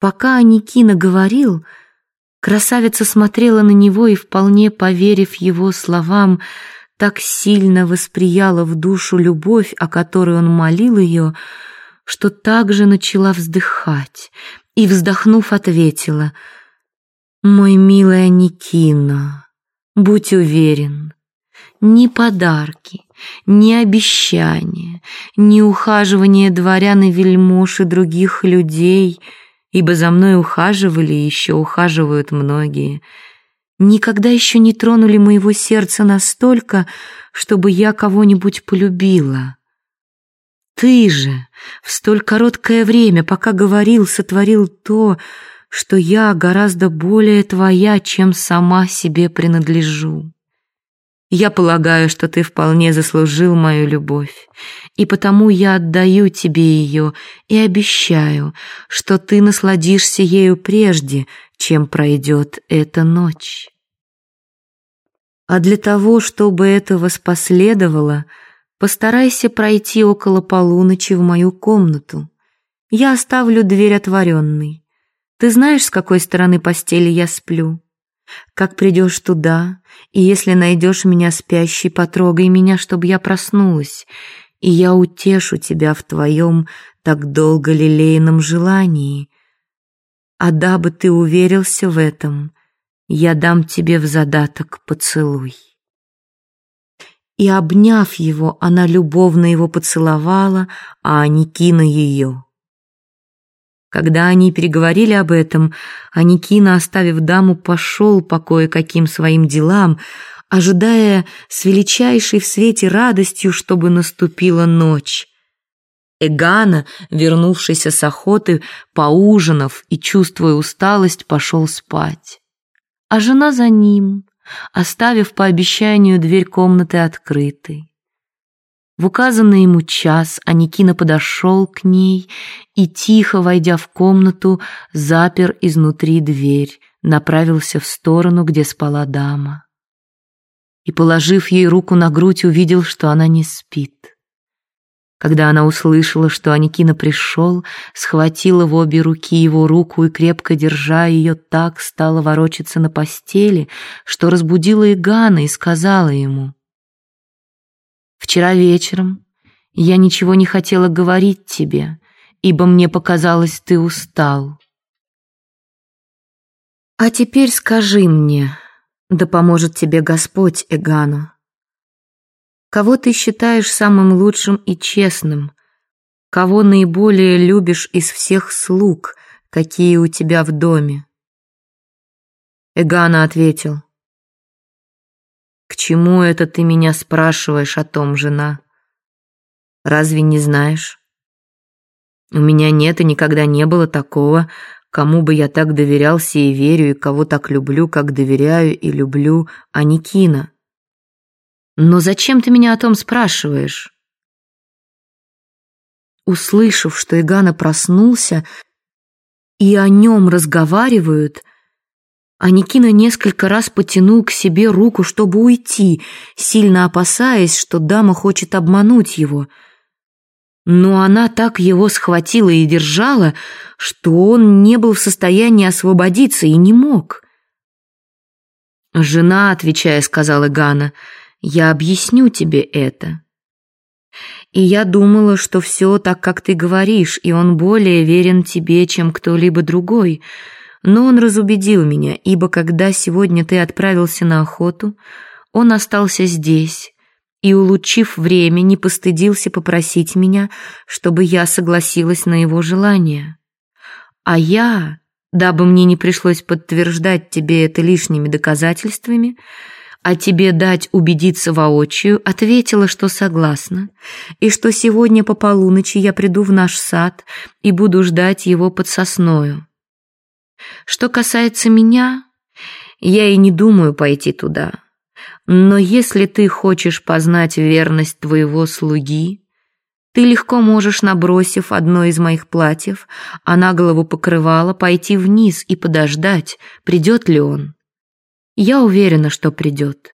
Пока Аникина говорил, красавица смотрела на него и, вполне поверив его словам, так сильно восприяла в душу любовь, о которой он молил ее, что также начала вздыхать и, вздохнув, ответила «Мой милый Аникино, будь уверен, ни подарки, ни обещания, ни ухаживание дворян и вельмож и других людей — ибо за мной ухаживали и еще ухаживают многие, никогда еще не тронули моего сердца настолько, чтобы я кого-нибудь полюбила. Ты же в столь короткое время, пока говорил, сотворил то, что я гораздо более твоя, чем сама себе принадлежу. Я полагаю, что ты вполне заслужил мою любовь, и потому я отдаю тебе ее и обещаю, что ты насладишься ею прежде, чем пройдет эта ночь. А для того, чтобы это воспоследовало, постарайся пройти около полуночи в мою комнату. Я оставлю дверь отворенной. Ты знаешь, с какой стороны постели я сплю? Как придешь туда, и если найдешь меня спящей, потрогай меня, чтобы я проснулась, и я утешу тебя в твоем так долго лелеянном желании. А дабы ты уверился в этом, я дам тебе в задаток поцелуй. И, обняв его, она любовно его поцеловала, а Аникина ее. Когда они переговорили об этом, Аникина, оставив даму, пошел по кое-каким своим делам, ожидая с величайшей в свете радостью, чтобы наступила ночь. Эгана, вернувшийся с охоты, поужинав и чувствуя усталость, пошел спать. А жена за ним, оставив по обещанию дверь комнаты открытой. В указанный ему час Аникина подошел к ней и, тихо войдя в комнату, запер изнутри дверь, направился в сторону, где спала дама. И, положив ей руку на грудь, увидел, что она не спит. Когда она услышала, что Аникина пришел, схватила в обе руки его руку и, крепко держа ее, так стала ворочаться на постели, что разбудила Игана и сказала ему — Вчера вечером я ничего не хотела говорить тебе, ибо мне показалось, ты устал. А теперь скажи мне, да поможет тебе Господь Эгану, кого ты считаешь самым лучшим и честным, кого наиболее любишь из всех слуг, какие у тебя в доме? Эгана ответил, «К чему это ты меня спрашиваешь о том, жена? Разве не знаешь? У меня нет и никогда не было такого, кому бы я так доверялся и верю, и кого так люблю, как доверяю и люблю Аникина. Но зачем ты меня о том спрашиваешь?» Услышав, что Игана проснулся, и о нем разговаривают, Аникина несколько раз потянул к себе руку, чтобы уйти, сильно опасаясь, что дама хочет обмануть его. Но она так его схватила и держала, что он не был в состоянии освободиться и не мог. «Жена», — отвечая, сказала Гана, — «я объясню тебе это». И я думала, что все так, как ты говоришь, и он более верен тебе, чем кто-либо другой — но он разубедил меня, ибо когда сегодня ты отправился на охоту, он остался здесь и, улучив время, не постыдился попросить меня, чтобы я согласилась на его желание. А я, дабы мне не пришлось подтверждать тебе это лишними доказательствами, а тебе дать убедиться воочию, ответила, что согласна, и что сегодня по полуночи я приду в наш сад и буду ждать его под сосною. Что касается меня, я и не думаю пойти туда. Но если ты хочешь познать верность твоего слуги, ты легко можешь, набросив одно из моих платьев, а на голову покрывала, пойти вниз и подождать, придет ли он. Я уверена, что придет.